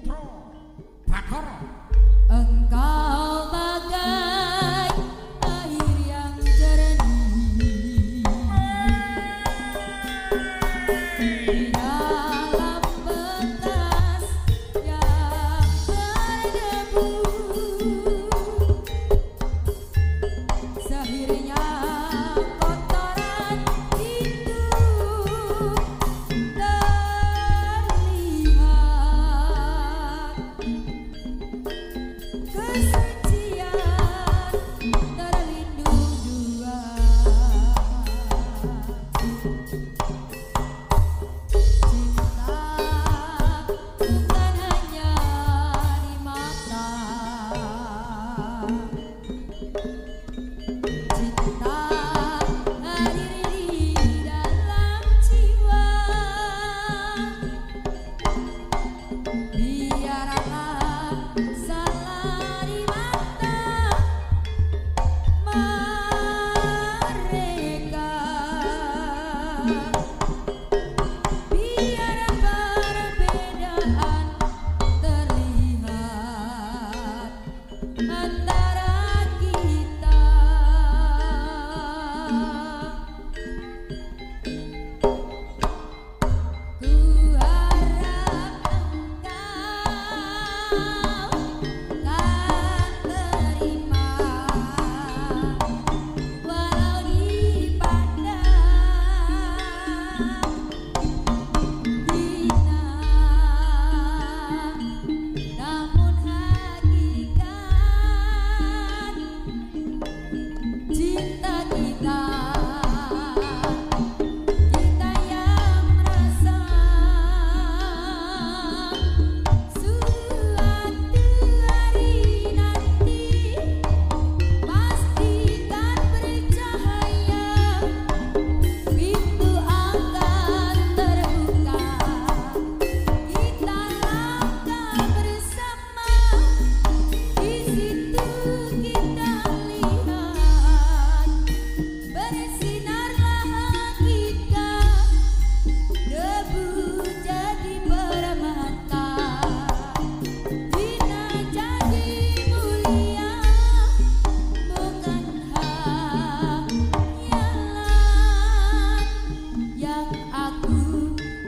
putra Bathara engkau love.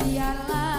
Ayo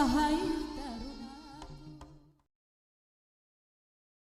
Wahai